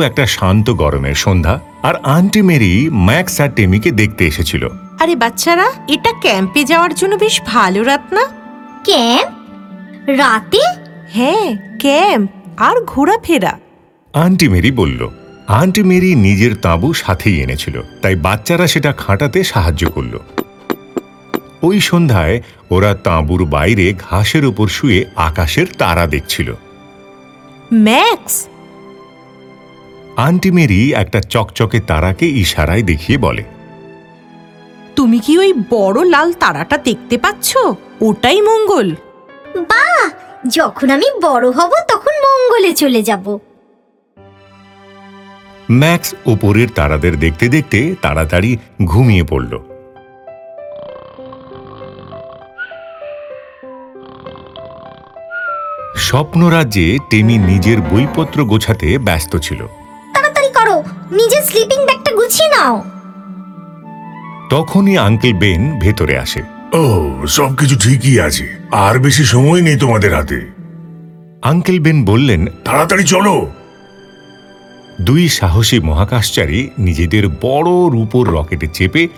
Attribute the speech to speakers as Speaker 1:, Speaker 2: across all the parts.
Speaker 1: একটা শান্ত গরমের সন্ধ্যা আর আন্টি মেরি ম্যাক্স আর টেমিকে দেখতে এসেছিল।
Speaker 2: আরে বাচ্চারা এটা ক্যাম্পে যাওয়ার জন্য বেশ ভালো রাত না?
Speaker 3: ক্যাম্প? রাতে?
Speaker 2: হ্যাঁ ক্যাম্প আর ঘোরাফেরা।
Speaker 1: আন্টি মেরি বলল আন্টি মেরি নিজের তাঁবু সাথেই এনেছিল তাই বাচ্চারা সেটা খাটাতে সাহায্য করল। ওই সন্ধ্যায় ওরা তাঁবুর বাইরে ঘাসের উপর শুয়ে আকাশের তারা দেখছিল।
Speaker 2: ম্যাক্স
Speaker 1: আন্টি মেরি একটা চকচকে তারাকে ইশারায় দেখিয়ে বলে
Speaker 2: তুমি কি ওই বড় লাল তারাটা দেখতে পাচ্ছ? ওটাই মঙ্গল।
Speaker 3: বা যখন আমি বড় হব তখন মঙ্গলে চলে যাব।
Speaker 1: ম্যাক্স ওপরের তারাদের দেখতে দেখতে তাড়াতাড়ি ঘুমিয়ে পড়ল। স্বপ্নরাজ্যে টেমি নিজের বইপত্র গোছাতে ব্যস্ত ছিল।
Speaker 3: নিজের স্লিপিং ব্যাগটা গুছিয়ে নাও।
Speaker 1: তখনই আঙ্কেল বেন ভেতরে আসে।
Speaker 4: ও সবকিছু ঠিকই আছে। আর বেশি সময় নেই তোমাদের হাতে।
Speaker 1: আঙ্কেল বেন বললেন
Speaker 4: তাড়াতাড়ি চলো।
Speaker 1: দুই সাহসী মহাকাশচারী নিজেদের বড় রূপোর রকেটে চেপে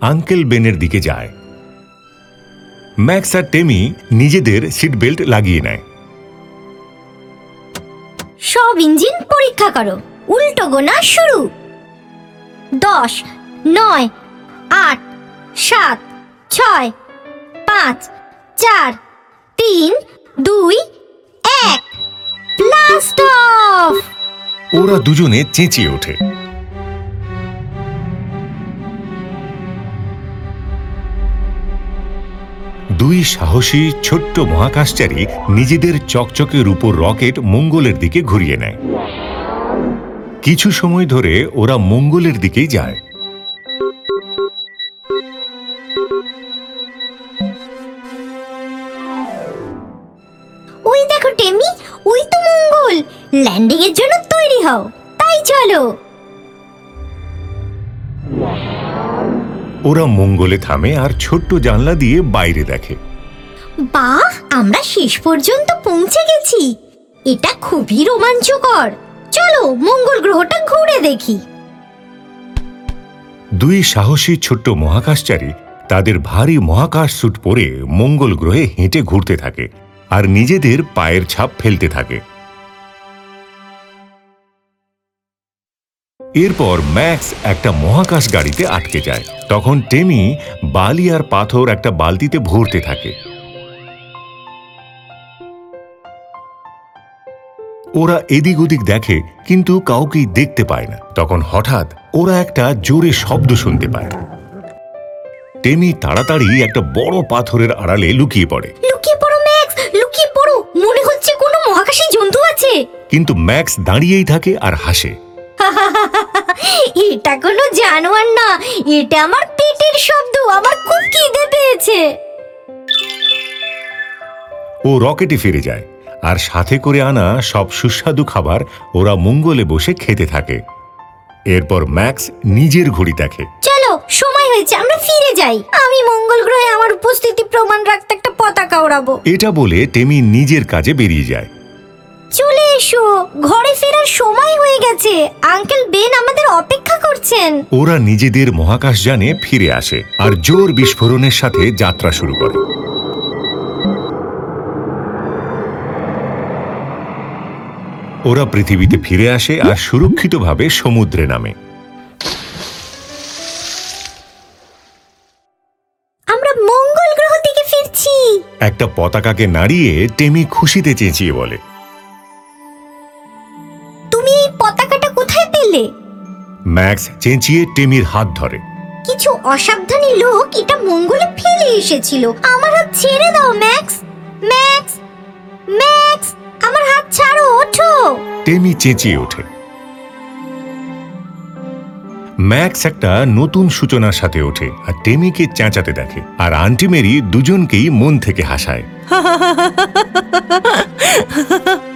Speaker 1: আঙ্কেল বেনের দিকে যায়। ম্যাক্স আর টেমি নিজেদের সিট বেল্ট লাগিয়ে নেয়।
Speaker 3: সব ইঞ্জিন পরীক্ষা করো। উল্টো গোনা শুরু। দশ, নয়, আট, সাত, ছয়, পাঁচ, চার, তিন, দুই, এক। ব্লাস্ট অফ
Speaker 1: ওরা দুজনে চেঁচিয়ে ওঠে। দুই সাহসী ছোট্ট মহাকাশচারী নিজেদের চকচকে রূপোর রকেট মঙ্গলের দিকে ঘুরিয়ে নেয়। কিছু সময় ধরে ওরা মঙ্গলের দিকেই যায়।
Speaker 3: ওই দেখো টেমি ওই তো মঙ্গল। ল্যান্ডিং এর জন্য তৈরি হও তাই চলো।
Speaker 1: ওরা মঙ্গলে থামে আর ছোট্ট জানলা দিয়ে বাইরে দেখে।
Speaker 3: বাহ আমরা শেষ পর্যন্ত পৌঁছে গেছি। এটা খুবই রোমাঞ্চকর। চলো মঙ্গল গ্রহটা ঘুরে দেখি।
Speaker 1: দুই সাহসী ছোট্ট মহাকাশচারী তাদের ভারী মহাকাশ স্যুট পরে মঙ্গল গ্রহে হেঁটে ঘুরতে থাকে আর নিজেদের পায়ের ছাপ ফেলতে থাকে। এরপর ম্যাক্স একটা মহাকাশ গাড়িতে আটকে যায়। তখন টেমি বালি আর পাথর একটা বালতিতে ভরতে থাকে। ওরা এদিক ওদিক দেখে কিন্তু কাউকেই দেখতে পায় না। তখন হঠাৎ ওরা একটা জোরে শব্দ শুনতে পায়। টেমি তাড়াতাড়ি একটা বড় পাথরের আড়ালে লুকিয়ে পড়ে।
Speaker 3: লুকিয়ে পড়ো ম্যাক্স! লুকিয়ে পড়ো! মনে হচ্ছে কোনো মহাকাশী জন্তু আছে।
Speaker 1: কিন্তু ম্যাক্স দাঁড়িয়েই থাকে আর হাসে।
Speaker 3: এটা কোনো জানোয়ার না। এটা আমার পেটের শব্দ। আমার খুব খিদে পেয়েছে।
Speaker 1: ও রকেটে ফিরে যায়। আর সাথে করে আনা সব সুস্বাদু খাবার ওরা মঙ্গলে বসে খেতে থাকে। এরপর ম্যাক্স নিজের ঘড়ি দেখে।
Speaker 3: চলো সময় হয়েছে আমরা ফিরে যাই। আমি মঙ্গল গ্রহে আমার উপস্থিতি প্রমাণ রাখতে একটা পতাকা ওড়াবো।
Speaker 1: এটা বলে টেমি নিজের কাজে বেরিয়ে যায়।
Speaker 3: চলে এসো ঘরে ফেরার সময় হয়ে গেছে। আঙ্কেল বেন আমাদের অপেক্ষা করছেন।
Speaker 1: ওরা নিজেদের মহাকাশযানে ফিরে আসে আর জোর বিস্ফোরণের সাথে যাত্রা শুরু করে। ওরা পৃথিবীতে ফিরে আসে আর সুরক্ষিতভাবে সমুদ্রে নামে।
Speaker 3: আমরা মঙ্গল গ্রহ থেকে ফিরছি।
Speaker 1: একটা পতাকাকে নাড়িয়ে টেমি খুশিতে চেঁচিয়ে বলে
Speaker 3: তুমি এই পতাকাটা কোথায় পেলে?
Speaker 1: ম্যাক্স চেঁচিয়ে টেমির হাত ধরে।
Speaker 3: কিছু অসাবধানী লোক এটা মঙ্গলে ফেলে এসেছিল। আমার হাত ছেড়ে দাও ম্যাক্স। ম্যাক্স। ম্যাক্স। হাত ছাড়ো ওঠো।
Speaker 1: টেমি চেঁচিয়ে ওঠে। ম্যাক্স একটা নতুন সূচনার সাথে ওঠে আর টেমিকে চেঁচাতে দেখে। আর আন্টি মেরি দুজনকেই মন থেকে হাসায়।